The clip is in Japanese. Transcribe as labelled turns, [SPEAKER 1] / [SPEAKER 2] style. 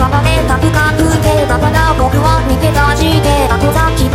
[SPEAKER 1] バカで高くてだから僕は逃げ出して後先